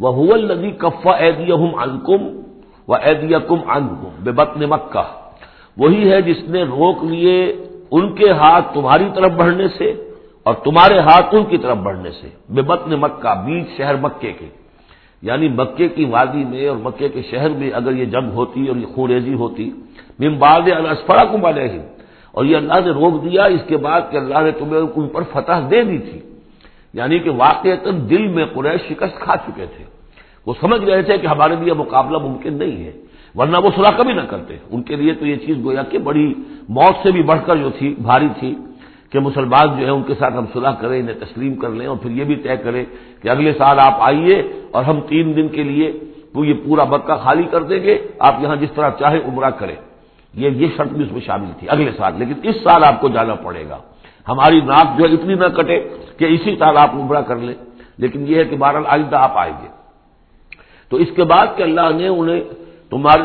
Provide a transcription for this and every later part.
وہ حول کفا ایدی انکم و ایدیا کم انکم بے بطن مکہ۔ وہی ہے جس نے روک لیے ان کے ہاتھ تمہاری طرف بڑھنے سے اور تمہارے ہاتھ ان کی طرف بڑھنے سے بے بطن مکہ، بیچ شہر مکے کے۔ یعنی مکے کی وادی میں اور مکے کے شہر میں اگر یہ جنگ ہوتی اور یہ خوریزی ہوتی ممباد الاسفرا کو مالے اور یہ اللہ نے روک دیا، اس کے بعد کہ اللہ نے تمہیں ان پر فتح دے دی تھی۔ یعنی کہ واقع دل میں قریش شکست کھا چکے تھے۔ وہ سمجھ رہے تھے کہ ہمارے لیے مقابلہ ممکن نہیں ہے، ورنہ وہ سلاح کبھی نہ کرتے۔ ان کے لیے تو یہ چیز گویا کہ بڑی موت سے بھی بڑھ کر جو تھی، بھاری تھی کہ مسلمان جو ہے ان کے ساتھ ہم صلاح کریں، انہیں تسلیم کر لیں اور پھر یہ بھی طے کریں کہ اگلے سال آپ آئیے اور ہم تین دن کے لیے تو یہ پورا مکہ خالی کر دیں گے۔ آپ یہاں جس طرح چاہے عمرہ کریں۔ یہ یہ شرط بھی اس میں شامل تھی اگلے سال۔ لیکن اس سال آپ کو جانا پڑے گا۔ ہماری ناک جو ہے اتنی نہ کٹے کہ اسی سال آپ عمرہ کر لیں۔ لیکن یہ ہے کہ بہرحال آئندہ آپ آئیں گے۔ تو اس کے بعد کہ اللہ نے انہیں تمہارے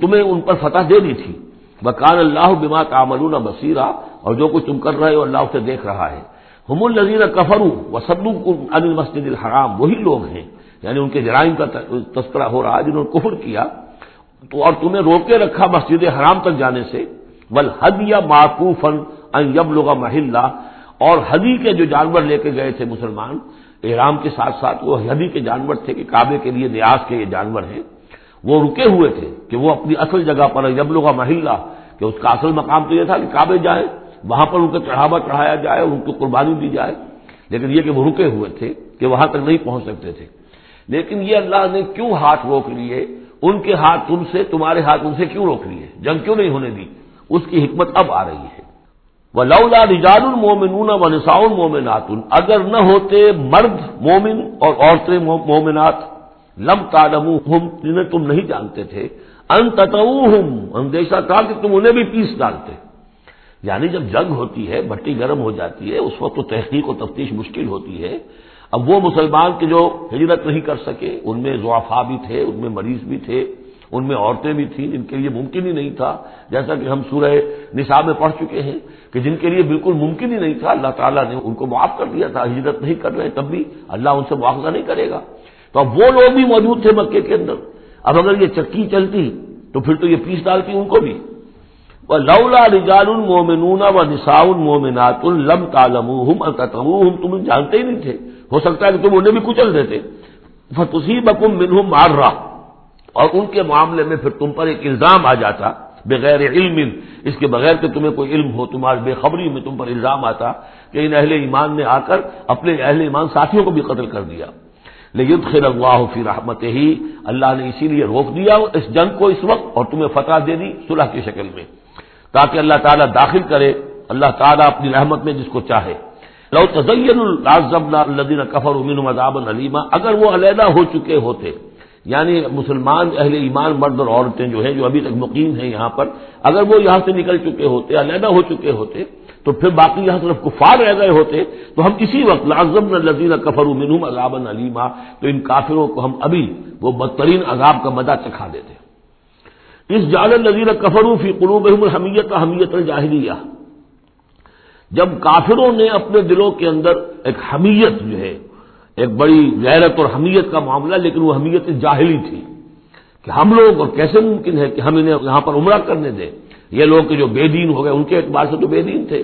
تمہیں ان پر فتح دے دی تھی۔ بکان اللہ بما تعملون بصیرہ اور جو کچھ تم کر رہے ہو اللہ اسے دیکھ رہا ہے۔ ہم النظیر کفرو و سدو ان مسجد الحرام۔ وہی لوگ ہیں۔ یعنی ان کے جرائم کا تذکرہ ہو رہا ہے جنہوں نے کفر کیا۔ تو اور تمہیں روکے رکھا مسجد حرام تک جانے سے۔ ول حد یا معقوفن یب لوگ محلہ، اور حدی کے جو جانور لے کے گئے تھے مسلمان، احرام کے ساتھ ساتھ وہ حدی کے جانور تھے کہ کعبے کے لیے نیاز کے یہ جانور ہیں، وہ رکے ہوئے تھے کہ وہ اپنی اصل جگہ پر یب لوگ محلہ، کہ اس کا اصل مقام تو یہ تھا کہ کعبے جائیں، وہاں پر ان کا چڑھاوا چڑھایا جائے، ان کو قربانی دی جائے، لیکن یہ کہ وہ رکے ہوئے تھے کہ وہاں تک نہیں پہنچ سکتے تھے۔ لیکن یہ اللہ نے کیوں ہاتھ روک لیے؟ ان کے ہاتھ تم سے، تمہارے ہاتھ ان سے کیوں روک لیے؟ جنگ کیوں نہیں ہونے دی؟ اس کی حکمت اب آ رہی ہے۔ وہ لولا رجال المومنون و نساؤ مومنات، اگر نہ ہوتے مرد مومن اور عورتیں مومنات، لم تالم جنہیں تم نہیں جانتے تھے، ان تتوہم اندیشہ تھا کہ تم انہیں بھی پیس ڈالتے۔ یعنی جب جنگ ہوتی ہے، بٹی گرم ہو جاتی ہے، اس وقت تو تحقیق و تفتیش مشکل ہوتی ہے۔ اب وہ مسلمان کے جو ہجرت نہیں کر سکے، ان میں ضعفا بھی تھے، ان میں مریض بھی تھے۔ ان میں عورتیں بھی تھیں جن کے لیے ممکن ہی نہیں تھا، جیسا کہ ہم سورہ نصاب میں پڑھ چکے ہیں کہ جن کے لیے بالکل ممکن ہی نہیں تھا، اللہ تعالیٰ نے ان کو معاف کر دیا تھا، ہجرت نہیں کر رہے، تب بھی اللہ ان سے معاوضہ نہیں کرے گا۔ تو اب وہ لوگ بھی موجود تھے مکے کے اندر۔ اب اگر یہ چکی چلتی تو پھر تو یہ پیس ڈالتی ان کو بھی۔ وہ لولا رجال المومنون و نساء المومنات لم تالم تم جانتے ہی نہیں تھے۔ ہو سکتا ہے کہ تم انہیں بھی کچل دیتے۔ فتوسی بکم منہم مار رہا اور ان کے معاملے میں پھر تم پر ایک الزام آ جاتا بغیر علم، اس کے بغیر کہ تمہیں کوئی علم ہو، تمہاری بے خبری میں تم پر الزام آتا کہ ان اہل ایمان نے آ کر اپنے اہل ایمان ساتھیوں کو بھی قتل کر دیا۔ لیکن خیر اللہ فی رحمت ہی اللہ نے اسی لیے روک دیا اس جنگ کو اس وقت اور تمہیں فتح دے دی صلح کی شکل میں۔ تاکہ اللہ تعالیٰ داخل کرے، اللہ تعالیٰ اپنی رحمت میں جس کو چاہے۔ لو تزین الدین کفر امین مذاب علیمہ اگر وہ علیحدہ ہو چکے ہوتے یعنی مسلمان اہل ایمان مرد اور عورتیں جو ہیں، جو ابھی تک مقیم ہیں یہاں پر، اگر وہ یہاں سے نکل چکے ہوتے، علیحدہ ہو چکے ہوتے، تو پھر باقی یہاں صرف کفار رہ گئے ہوتے، تو ہم اسی وقت لازم الدین کفر امین عذاب علیمہ تو ان کافروں کو ہم ابھی وہ بدترین عذاب کا مدہ چکھا دیتے اس جال النظیر کفرو فی قلوب حمیت حمیت الجاہلیہ۔ جب کافروں نے اپنے دلوں کے اندر ایک حمیت جو ہے ایک بڑی غیرت اور حمیت کا معاملہ، لیکن وہ حمیت جاہلی تھی کہ ہم لوگ، اور کیسے ممکن ہے کہ ہم انہیں یہاں پر عمرہ کرنے دیں؟ یہ لوگ کہ جو بے دین ہو گئے، ان کے اعتبار سے تو بے دین تھے۔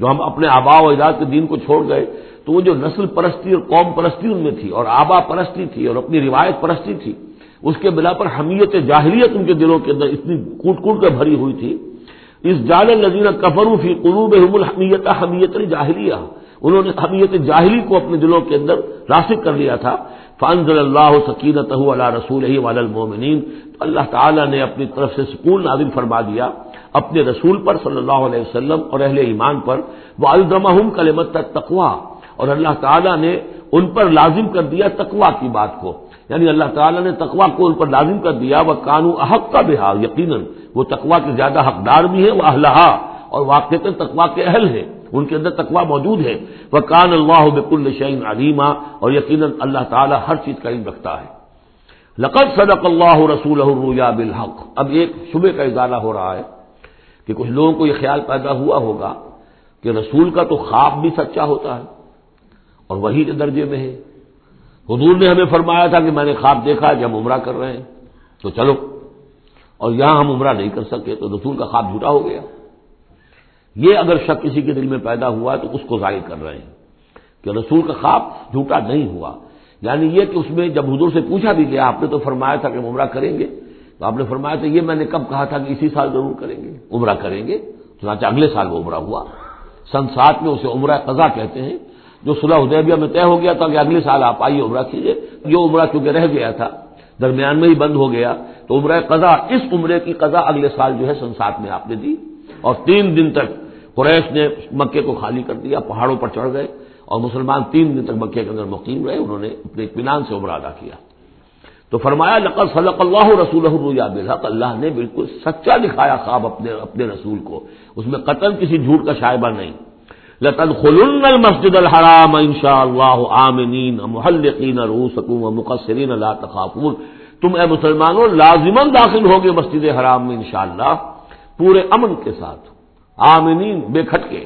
جو ہم اپنے آبا و اجاد کے دین کو چھوڑ گئے، تو وہ جو نسل پرستی اور قوم پرستی ان میں تھی، اور آبا پرستی تھی، اور اپنی روایت پرستی تھی، اس کے بلا پر حمیت جاہلیت ان کے دلوں کے اندر اتنی کوٹ کوٹ کر بھری ہوئی تھی۔ اس جال نظیر کفرو فی قلوب الحمیت حمیت جاہلیہ۔ انہوں نے حمیت جاہلی کو اپنے دلوں کے اندر راسک کر لیا تھا۔ فانزل اللہ سکینت اللہ رسول ہی والمومنین تو اللہ تعالیٰ نے اپنی طرف سے سکون نازل فرما دیا اپنے رسول پر صلی اللہ علیہ وسلم اور اہل ایمان پر۔ وہ الدمہم کلمت تقوا اور اللہ تعالیٰ نے ان پر لازم کر دیا تقوا کی بات کو۔ یعنی اللہ تعالیٰ نے تقوا کو ان پر لازم کر دیا۔ وہ قانون احق کا بحال یقیناً وہ تقوا کے زیادہ حقدار بھی ہے وہ اہلحا اور واقع تقوا کے اہل ہے ان کے اندر تقوا موجود ہے۔ وہ کان اللہ بک الشعین علیمہ اور یقیناً اللہ تعالیٰ ہر چیز کا علم رکھتا ہے۔ لقد صدق اللہ رسول الرویا بالحق۔ اب ایک شبے کا اضافہ ہو رہا ہے کہ کچھ لوگوں کو یہ خیال پیدا ہوا ہوگا کہ رسول کا تو خواب بھی سچا ہوتا ہے اور وہی کے درجے میں ہے۔ حضور نے ہمیں فرمایا تھا کہ میں نے خواب دیکھا کہ ہم عمرہ کر رہے ہیں۔ تو چلو۔ اور یہاں ہم عمرہ نہیں کر سکے تو رسول کا خواب جھوٹا ہو گیا۔ یہ اگر شک کسی کے دل میں پیدا ہوا تو اس کو ظاہر کر رہے ہیں کہ رسول کا خواب جھوٹا نہیں ہوا۔ یعنی یہ کہ اس میں جب حضور سے پوچھا بھی گیا، آپ نے تو فرمایا تھا کہ عمرہ کریں گے۔ تو آپ نے فرمایا تھا، یہ میں نے کب کہا تھا کہ اسی سال ضرور کریں گے، عمرہ کریں گے۔ چنانچہ اگلے سال وہ عمرہ ہوا۔ سن سات میں اسے عمرہ قضا کہتے ہیں، جو صلح حدیبیہ میں طے ہو گیا تھا کہ اگلے سال آپ آئیے عمرہ کیجیے۔ یہ عمرہ چونکہ رہ گیا تھا، درمیان میں ہی بند ہو گیا۔ تو عمرہ قضا، اس عمرے کی قضا اگلے سال جو ہے سن سات میں آپ نے دی۔ اور تین دن تک قریش نے مکے کو خالی کر دیا، پہاڑوں پر چڑھ گئے اور مسلمان تین دن تک مکے کے اندر مقیم رہے، انہوں نے اپنے اطمینان سے عمرہ ادا کیا۔ تو فرمایا، لقد صدق اللہ رسول بالحق، اللہ نے بالکل سچا دکھایا خواب اپنے اپنے رسول کو۔ اس میں قتل کسی جھوٹ کا شائبہ نہیں۔ لطن خلن المسجد الحرام ان شاء اللہ عامنین محلقین روسکم مقصرین لا تخافون۔ تم اے مسلمانوں لازمن داخل ہوگے مسجد حرام میں انشاءاللہ۔ پورے امن کے ساتھ آمنین، بے کھٹکے۔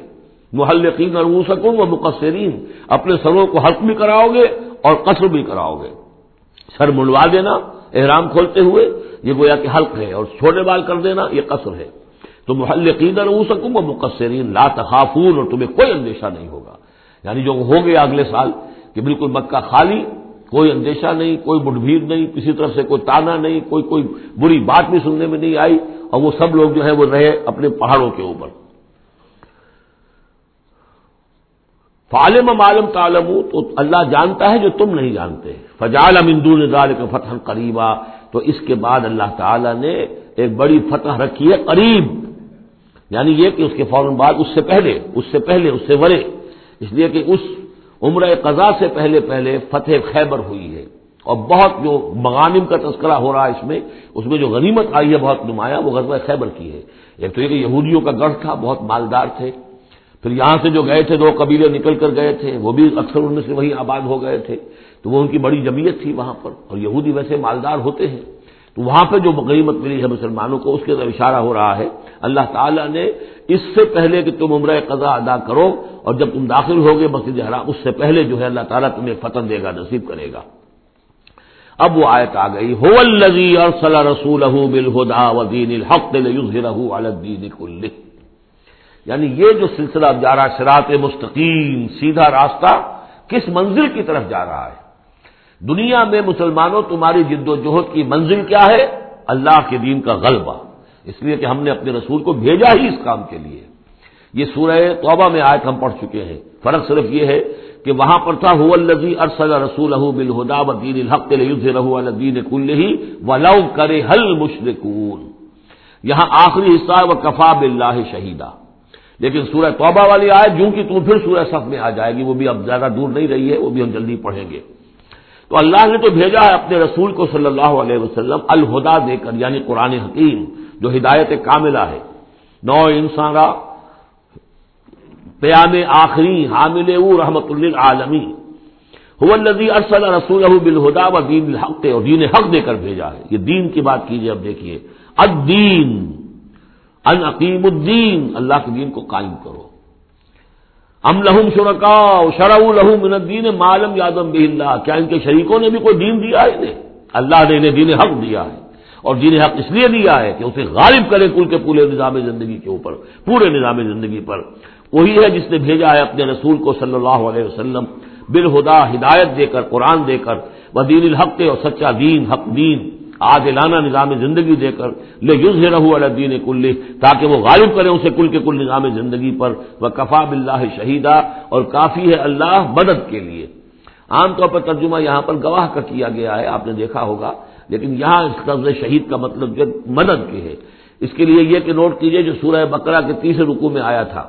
محلقین روسکم و مقصرین، اپنے سروں کو حلق بھی کراؤ گے اور قصر بھی کراؤ گے۔ سر منڈوا دینا، احرام کھولتے ہوئے، یہ گویا کہ حلق ہے اور چھوٹے بال کر دینا، یہ قصر ہے۔ تو محلقین روسکم و مقصرین، لا تخافون اور تمہیں کوئی اندیشہ نہیں ہوگا۔ یعنی جو ہو گیا اگلے سال کہ بالکل مکہ خالی کوئی اندیشہ نہیں، کوئی مٹ بھیڑ نہیں، کسی طرف سے کوئی تانا نہیں، کوئی کوئی بری بات بھی سننے میں نہیں آئی اور وہ سب لوگ جو ہے وہ رہے اپنے پہاڑوں کے اوپر۔ فالم عالم تعلم تو اللہ جانتا ہے جو تم نہیں جانتے۔ فجال امندو نظار کا فتح قریبا تو اس کے بعد اللہ تعالی نے ایک بڑی فتح رکھی ہے قریب۔ یعنی یہ کہ اس کے فوراً بعد اس سے پہلے، اس سے پہلے، اس سے ورے۔ اس لیے کہ اس عمر قضا سے پہلے پہلے فتح خیبر ہوئی ہے اور بہت جو مغانم کا تذکرہ ہو رہا ہے اس میں اس میں جو غنیمت آئی ہے، بہت نمایاں، وہ غزوہ خیبر کی ہے۔ ایک تو یہ کہ یہودیوں کا گڑھ تھا، بہت مالدار تھے۔ پھر یہاں سے جو گئے تھے، دو قبیلے نکل کر گئے تھے، وہ بھی اکثر ان میں سے وہی آباد ہو گئے تھے۔ تو وہ ان کی بڑی جمعیت تھی وہاں پر، اور یہودی ویسے مالدار ہوتے ہیں۔ تو وہاں پہ جو غنیمت ملی ہے مسلمانوں کو، اس کے اندر اشارہ ہو رہا ہے، اللہ تعالیٰ نے اس سے پہلے کہ تم عمرہ قضا ادا کرو اور جب تم داخل ہوگے مسجد حرام، اس سے پہلے جو ہے اللہ تعالیٰ تمہیں فتح دے گا، نصیب کرے گا۔ اب وہ آیت آ گئی ہو الزی اور صلاح رسول بالہدا ودین الحق الدین کل یعنی یہ جو سلسلہ جا رہا شراط مستقیم، سیدھا راستہ کس منزل کی طرف جا رہا ہے؟ دنیا میں مسلمانوں تمہاری جد و جہد کی منزل کیا ہے؟ اللہ کے دین کا غلبہ۔ اس لیے کہ ہم نے اپنے رسول کو بھیجا ہی اس کام کے لیے۔ یہ سورہ توبہ میں آیت ہم پڑھ چکے ہیں۔ فرق صرف یہ ہے کہ وہاں پر تھا الزی ارسل رسول بالہدا دین الحق رہو الدین کل ہی ولو کرے حل مشرقون یہاں آخری حصہ و کفا بلّہ شہیدہ لیکن سورہ توبہ والی آئے جو کہ تم پھر سورہ صف میں آ جائے گی، وہ بھی اب زیادہ دور نہیں رہی ہے، وہ بھی ہم جلدی پڑھیں گے۔ تو اللہ نے تو بھیجا ہے اپنے رسول کو صلی اللہ علیہ وسلم الہدا دے کر یعنی قرآن حکیم، جو ہدایت کاملہ ہے۔ نو انسان پیام آخری حامل رحمت للعالمی النبی ارسل رسول بالہدا و دین الحق، اور دین حق دے کر بھیجا ہے۔ یہ دین کی بات کیجیے اب دیکھیے۔ الدین، ان عقیم الدین، اللہ کے دین کو قائم کرو۔ ام لہم شرکا شرع لہم من الدین معلوم یادم بھی اللہ کیا ان کے شریکوں نے بھی کوئی دین دیا ہے انہیں؟ اللہ نے انہیں دین حق دیا ہے اور دین حق اس لیے دیا ہے کہ اسے غالب کرے کل کے پورے نظام زندگی کے اوپر، پورے نظام زندگی پر۔ وہی ہے جس نے بھیجا ہے اپنے رسول کو صلی اللہ علیہ وسلم، بالہدا ہدایت دے کر، قرآن دے کر، وہ دین الحق اور سچا دین، حق دین۔ عادلانہ نظام زندگی دے کر لے یوز رہو الدین کل تاکہ وہ غالب کرے اسے کل کے کل نظام زندگی پر وہ کفا بلّہ شہیدہ اور کافی ہے اللہ مدد کے لیے۔ عام طور پر ترجمہ یہاں پر گواہ کا کیا گیا ہے، آپ نے دیکھا ہوگا، لیکن یہاں اس قبض شہید کا مطلب جو مدد کے ہے۔ اس کے لیے یہ کہ نوٹ کیجیے جو سورہ بکرا کے تیسرے رکو میں آیا تھا۔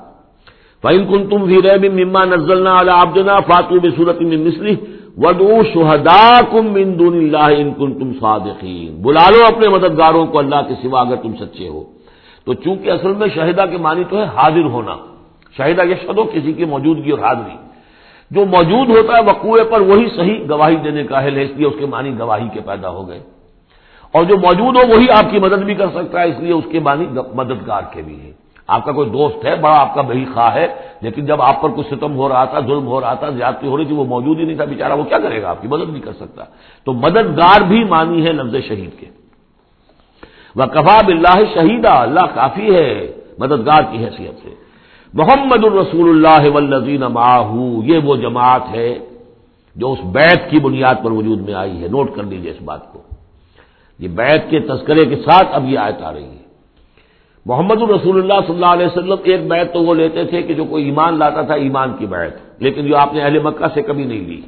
فائن کن تم بھی رہ مما نزلنا آبدنا فاتو بھی صورت میں مصری ودو شہدا کم دون اللہ ان کن تم صادقین۔ بلا لو اپنے مددگاروں کو اللہ کے سوا اگر تم سچے ہو۔ تو چونکہ اصل میں شہدا کے معنی تو ہے حاضر ہونا۔ شہدا یہ ہو کسی کی موجودگی اور حاضری۔ جو موجود ہوتا ہے وقوع پر وہی صحیح گواہی دینے کا ہے، اس لیے اس کے معنی گواہی کے پیدا ہو گئے۔ اور جو موجود ہو وہی آپ کی مدد بھی کر سکتا ہے، اس لیے اس کے معنی مددگار کے بھی ہیں۔ آپ کا کوئی دوست ہے، بڑا آپ کا بہی خواہ ہے، لیکن جب آپ پر کچھ ستم ہو رہا تھا، ظلم ہو رہا تھا، زیادتی ہو رہی تھی، وہ موجود ہی نہیں تھا، بیچارہ، وہ کیا کرے گا؟ آپ کی مدد نہیں کر سکتا۔ تو مددگار بھی مانی ہے لفظ شہید کے۔ وہ کفاب اللہ شہیدہ اللہ کافی ہے مددگار کی حیثیت سے۔ محمد الرسول اللہ والذین ماہو یہ وہ جماعت ہے جو اس بیت کی بنیاد پر وجود میں آئی ہے۔ نوٹ کر لیجیے اس بات کو۔ یہ بیت کے تذکرے کے ساتھ اب یہ آیت آ رہی ہے۔ محمد الرسول اللہ صلی اللہ علیہ وسلم ایک بیت تو وہ لیتے تھے کہ جو کوئی ایمان لاتا تھا ایمان کی بیت لیکن جو آپ نے اہل مکہ سے کبھی نہیں لی۔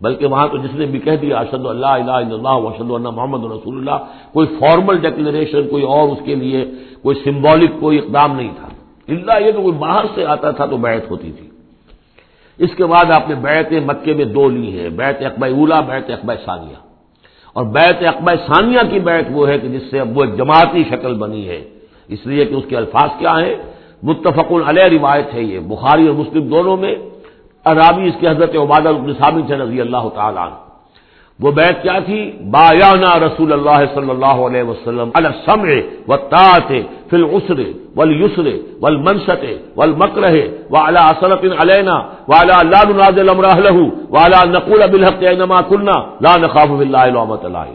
بلکہ وہاں تو جس نے بھی کہہ دیا اشد اللہ الہ الا اللہ وشد اللہ محمد رسول اللہ، کوئی فارمل ڈیکلریشن کوئی اور اس کے لیے کوئی سمبولک کوئی اقدام نہیں تھا۔ اللہ یہ کہ کوئی باہر سے آتا تھا تو بیت ہوتی تھی۔ اس کے بعد آپ نے بیت مکے میں دو لی ہے بیت اقبا اولا بیت اقبا ثانیہ۔ اور بیت اقبا ثانیہ کی بیت وہ ہے کہ جس سے اب وہ ایک جماعتی شکل بنی ہے۔ اس لیے کہ اس کے الفاظ کیا ہیں؟ متفق علیہ روایت ہے یہ، بخاری اور مسلم دونوں میں۔ عرابی اس کی حضرت عبادہ ثابت ہے رضی اللہ تعالیٰ عنہ۔ وہ بیت کیا تھی؟ بایانا رسول اللہ صلی اللہ علیہ وسلم السمع و تاط فل اسرے ول یسرے ول منشت ول مکرہ و الا اسلط علینا و الا اللہ ناز المراہ و الا نقول بالحق نما کلنا لا نخاف باللہ علامت اللہ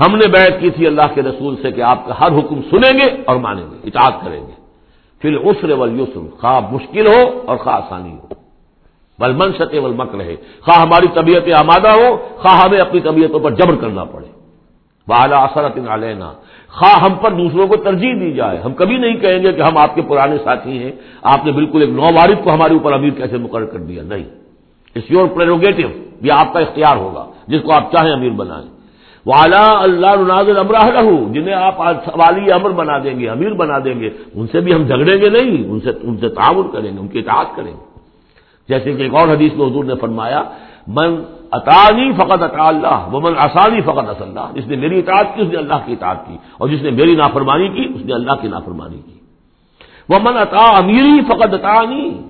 ہم نے بیعت کی تھی اللہ کے رسول سے کہ آپ کا ہر حکم سنیں گے اور مانیں گے، اطاعت کریں گے۔ پھر اسر ول یسر خواہ مشکل ہو اور خواہ آسانی ہو۔ بل من سکے بل مک رہے خواہ ہماری طبیعت آمادہ ہو، خواہ ہمیں اپنی طبیعتوں پر جبر کرنا پڑے۔ بالا اثرت علینا، خواہ ہم پر دوسروں کو ترجیح دی جائے۔ ہم کبھی نہیں کہیں گے کہ ہم آپ کے پرانے ساتھی ہیں، آپ نے بالکل ایک نو وارد کو ہمارے اوپر امیر کیسے مقرر کر دیا؟ نہیں۔ اٹس یور پریروگیٹو یہ آپ کا اختیار ہوگا، جس کو آپ چاہیں امیر بنائیں۔ والا اللہ ناز امراہ رہو جنہیں آپ والی امر بنا دیں گے، امیر بنا دیں گے، ان سے بھی ہم جھگڑیں گے نہیں، ان سے ان سے تعاون کریں گے، ان کی اطاعت کریں گے۔ جیسے کہ ایک اور حدیث میں حضور نے فرمایا، من اطانی فقط اطا اللہ وہ من آسانی فقط اص اللہ۔ جس نے میری اطاعت کی، اس نے اللہ کی اطاعت کی۔ اور جس نے میری نافرمانی کی، اس نے اللہ کی نافرمانی کی۔ وہ من اطا امیری فقط اطانی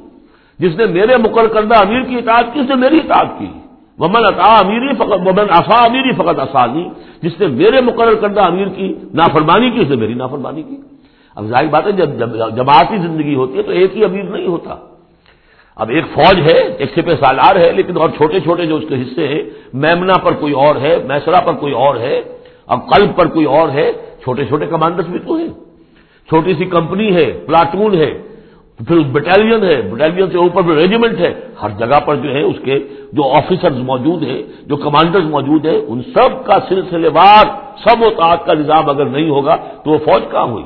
جس نے میرے مقرر کردہ امیر کی اطاعت کی، اس نے میری اطاعت کی۔ وہ من اطا امیری فقط ومن آسا امیری فقط آسانی جس نے میرے مقرر کردہ امیر کی نافرمانی کی، اس نے میری نافرمانی کی۔ اب ظاہر بات ہے، جب جماعتی زندگی ہوتی ہے تو ایک ہی امیر نہیں ہوتا۔ اب ایک فوج ہے، ایک سپہ سالار ہے، لیکن اور چھوٹے چھوٹے جو اس کے حصے ہیں میمنا پر کوئی اور ہے میسرا پر کوئی اور ہے، اب قلب پر کوئی اور ہے، چھوٹے چھوٹے کمانڈرس بھی تو ہیں۔ چھوٹی سی کمپنی ہے، پلاٹون ہے پھر بٹالین ہے بٹالین سے اوپر پھر ریجیمنٹ ہے۔ ہر جگہ پر جو ہے اس کے جو آفیسرز موجود ہیں جو کمانڈرز موجود ہیں ان سب کا سلسلے وار سب و تعت کا نظام اگر نہیں ہوگا تو وہ فوج کہاں ہوئی؟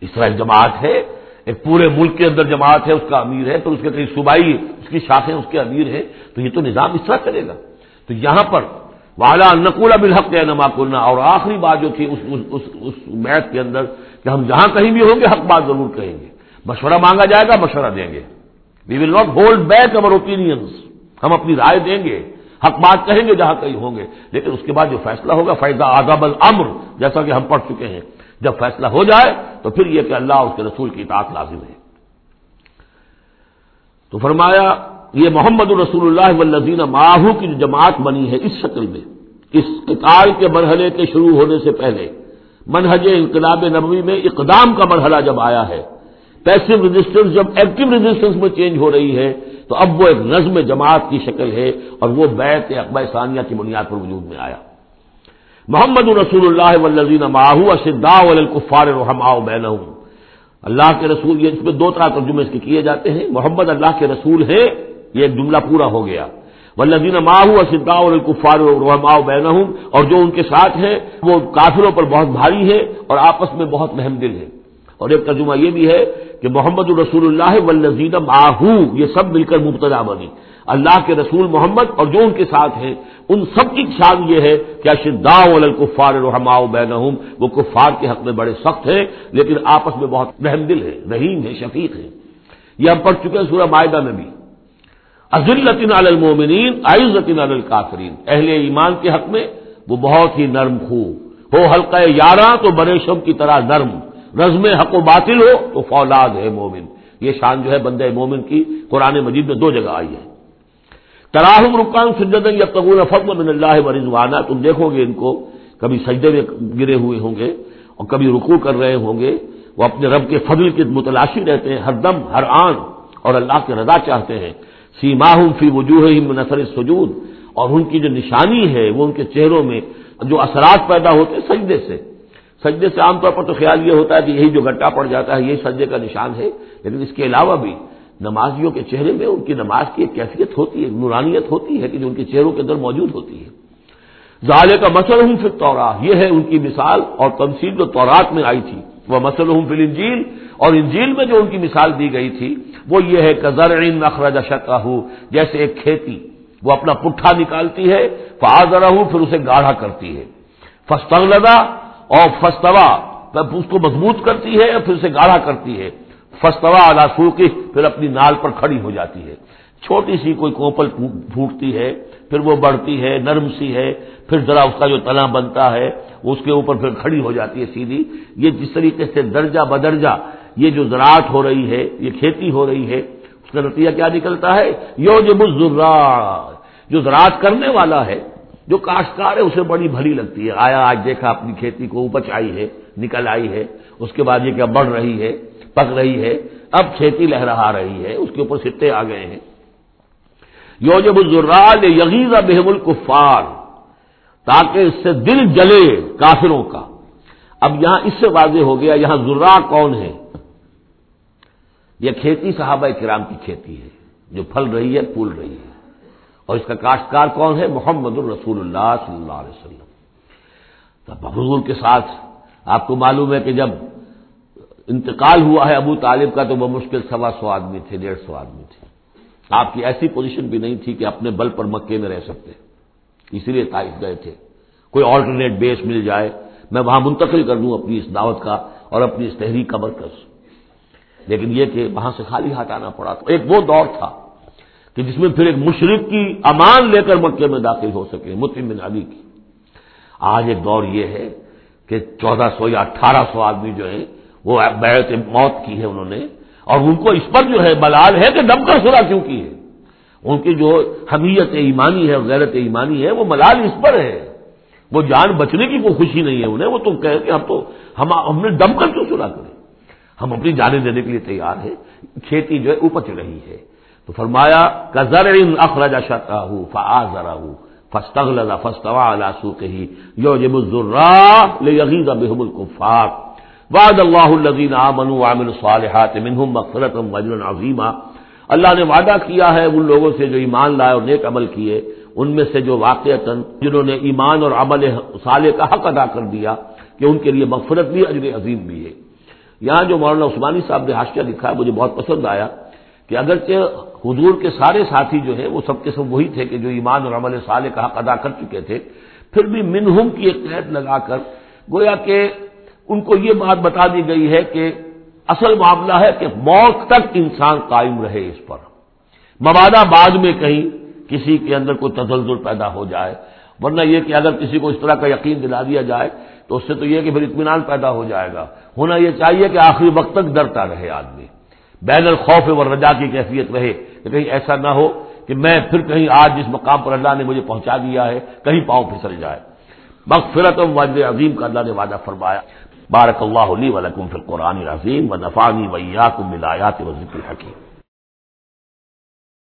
اس طرح جماعت ہے ایک پورے ملک کے اندر جماعت ہے اس کا امیر ہے تو اس کے کئی صوبائی اس کی شاخیں اس کے امیر ہے تو یہ تو نظام اس طرح کرے گا۔ تو یہاں پر والا نقول بالحق ہے نما اور آخری بات جو تھی اس اس, اس میچ کے اندر کہ ہم جہاں کہیں بھی ہوں گے حق بات ضرور کہیں گے۔ مشورہ مانگا جائے گا، مشورہ دیں گے۔ We will not hold back over opinions ہم اپنی رائے دیں گے۔ حق بات کہیں گے جہاں کہیں ہوں گے۔ لیکن اس کے بعد جو فیصلہ ہوگا فائدہ آزاب الامر جیسا کہ ہم پڑھ چکے ہیں۔ جب فیصلہ ہو جائے، تو پھر یہ کہ اللہ اس کے رسول کی اطاعت لازم ہے۔ تو فرمایا، یہ محمد الرسول اللہ والذین ماہو کی جو جماعت بنی ہے، اس شکل میں، اس قتال کے مرحلے کے شروع ہونے سے پہلے، منہج انقلاب نبوی میں اقدام کا مرحلہ جب آیا ہے پیسو رجسٹنس جب ایکٹیو رجسٹنس میں چینج ہو رہی ہے، تو اب وہ ایک نظم جماعت کی شکل ہے اور وہ بیت اقبا ثانیہ کی بنیاد پر وجود میں آیا۔ محمد الرسول اللہ والذین ماہو اشدا الکفار رحماء بینہم۔ اللہ کے رسول، یہ اس میں دو طرح ترجمے اس کے کیے جاتے ہیں۔ محمد اللہ کے رسول ہے یہ ایک جملہ پورا ہو گیا۔ والذین ماہو اشدا الکفار رحماء بینہم، اور جو ان کے ساتھ ہے وہ کافروں پر بہت بھاری ہے اور آپس میں بہت مہم دل ہے اور ایک ترجمہ یہ بھی ہے کہ محمد الرسول اللہ والذین ماہو یہ سب مل کر مبتدا بنی۔ اللہ کے رسول محمد اور جو ان کے ساتھ ہیں، ان سب کی شان یہ ہے کہ اشدا الکفار رحما بینہم، وہ کفار کے حق میں بڑے سخت ہیں، لیکن آپس میں بہت رحم دل ہے رحیم ہے شفیق ہے یہ ہم پڑھ چکے ہیں سورہ معاہدہ میں بھی۔ عزلطن المومنین عزتن الکافرین۔ اہل ایمان کے حق میں وہ بہت ہی نرم خو ہو حلقہ یارہ تو بریشم کی طرح نرم۔ رزم حق و باطل ہو تو فولاد ہے مومن۔ یہ شان جو ہے بندہ مومن کی قرآن مجید میں دو جگہ آئی ہے۔ تراہم رکان سجد یا قبول فضل من اللہ و رضوانہ تم دیکھو گے ان کو، کبھی سجدے میں گرے ہوئے ہوں گے اور کبھی رکو کر رہے ہوں گے۔ وہ اپنے رب کے فضل کی متلاشی رہتے ہیں، ہر دم، ہر آن اور اللہ کی رضا چاہتے ہیں۔ سیما ہوں فی وجوہ نثر سجود اور ان کی جو نشانی ہے، وہ ان کے چہروں میں جو اثرات پیدا ہوتے ہیں سجدے سے۔ سجدے سے عام طور پر تو خیال یہ ہوتا ہے کہ یہی جو گٹا پڑ جاتا ہے، یہی سجدے کا نشان ہے۔ لیکن اس کے علاوہ بھی نمازیوں کے چہرے میں ان کی نماز کی ایک کیفیت ہوتی ہے نورانیت ہوتی ہے کہ جو ان کے چہروں کے اندر موجود ہوتی ہے۔ ظالے کا مسل ہوں پھر تورا یہ ہے ان کی مثال اور تمسیل جو تورات میں آئی تھی۔ وہ مسل ہوں پھر انجیل اور انجیل میں جو ان کی مثال دی گئی تھی، وہ یہ ہے کہ زر اخراج شکا جیسے ایک کھیتی، وہ اپنا پٹھا نکالتی ہے فاض ہوں پھر اسے گاڑھا کرتی ہے۔ فستغ لگا اور فستوا اس کو مضبوط کرتی ہے اور پھر اسے گاڑھا کرتی ہے۔ فستوا اداسو کی پھر اپنی نال پر کھڑی ہو جاتی ہے۔ چھوٹی سی کوئی کوپل پھوٹتی ہے، پھر وہ بڑھتی ہے، نرم سی ہے، پھر ذرا اس کا جو تنا بنتا ہے، اس کے اوپر پھر کھڑی ہو جاتی ہے سیدھی۔ یہ جس طریقے سے درجہ بدرجہ یہ جو زراعت ہو رہی ہے، یہ کھیتی ہو رہی ہے، اس کا نتیجہ کیا نکلتا ہے؟ یو جب جو زراعت کرنے والا ہے جو کاشتکار ہے، اسے بڑی بھلی لگتی ہے۔ آیا، آج دیکھا، اپنی کھیتی کو اپچ آئی ہے، نکل آئی ہے۔ اس کے بعد یہ کیا بڑھ رہی ہے، پک رہی ہے۔ اب کھیتی لہرا رہی ہے، اس کے اوپر سٹے آ گئے ہیں۔ یو جب الزرال یغیزہ بہم الکفار، تاکہ اس سے دل جلے کافروں کا۔ اب یہاں اس سے واضح ہو گیا، یہاں ذرا کون ہے؟ یہ کھیتی صحابہ کرام کی کھیتی ہے، جو پھل رہی ہے، پھول رہی ہے۔ اور اس کا کاشتکار کون ہے؟ محمد الرسول اللہ صلی اللہ علیہ وسلم۔ حضور کے ساتھ آپ کو معلوم ہے کہ جب انتقال ہوا ہے ابو طالب کا تو وہ مشکل سوا سو آدمی تھے، ڈیڑھ سو آدمی تھے۔ آپ کی ایسی پوزیشن بھی نہیں تھی کہ اپنے بل پر مکے میں رہ سکتے۔ اسی لیے طائف گئے تھے۔ کوئی آلٹرنیٹ بیس مل جائے۔ میں وہاں منتقل کر دوں اپنی اس دعوت کا اور اپنی اس تحریک کا۔ مرکز لیکن یہ کہ وہاں سے خالی ہاتھ آنا پڑا تو ایک وہ دور تھا۔ کہ جس میں پھر ایک مشرق کی امان لے کر مکے میں داخل ہو سکے متم بن علی کی۔ آج ایک دور یہ ہے کہ چودہ سو یا اٹھارہ سو آدمی جو ہیں، وہ بیعت موت کی ہے انہوں نے، اور ان کو اس پر جو ہے بلال ہے کہ دم کر سرا کیوں کی ہے؟ ان کی جو حمیت ایمانی ہے، غیرت ایمانی ہے، وہ ملال اس پر ہے۔ وہ جان بچنے کی کوئی خوشی نہیں ہے انہیں، وہ تو کہ ہم تو، ہم نے دم کر کیوں سنا کریں ہم اپنی جانیں دینے کے لیے تیار ہیں۔ کھیتی جو ہے اوپر رہی ہے۔ تو فرمایا کزر اخراجا شکا ہوں فا ذرا ہوں فستغلظ فاستوى على سوقه يعجب الزراع وعد الله الذين امنوا وعملوا الصالحات منهم مغفرة واجرا عظيما اللہ نے وعدہ کیا ہے ان لوگوں سے جو ایمان لائے اور نیک عمل کیے، ان میں سے جو واقعتا جنہوں نے ایمان اور عمل صالح کا حق ادا کر دیا، کہ ان کے لیے مغفرت بھی، اجر عظیم بھی ہے۔ یہاں جو مولانا عثمانی صاحب نے حاشیہ لکھا ہے، مجھے بہت پسند آیا۔ کہ اگرچہ حضور کے سارے ساتھی جو ہیں وہ سب کے سب وہی تھے کہ جو ایمان اور عمل صالح کا حق ادا کر چکے تھے، پھر بھی منہم کی ایک قید لگا کر گویا کہ ان کو یہ بات بتا دی گئی ہے کہ اصل معاملہ ہے کہ موت تک انسان قائم رہے اس پر۔ مبادہ بعد میں کہیں کسی کے اندر کوئی تزلزل پیدا ہو جائے، ورنہ یہ کہ اگر کسی کو اس طرح کا یقین دلا دیا جائے تو اس سے تو یہ کہ پھر اطمینان پیدا ہو جائے گا۔ ہونا یہ چاہیے کہ آخری وقت تک ڈرتا رہے آدمی۔ بین الخوف و رجا کی کیفیت رہے کہ کہیں ایسا نہ ہو کہ میں پھر کہیں آج جس مقام پر اللہ نے مجھے پہنچا دیا ہے، کہیں پاؤں پھسل جائے۔ مغفرت واجد عظیم کا اللہ نے وعدہ فرمایا۔ بارک اللہ علی ولکم فی القرآن عظیم و نفانی ویا کم ملایات و ذکر حکیم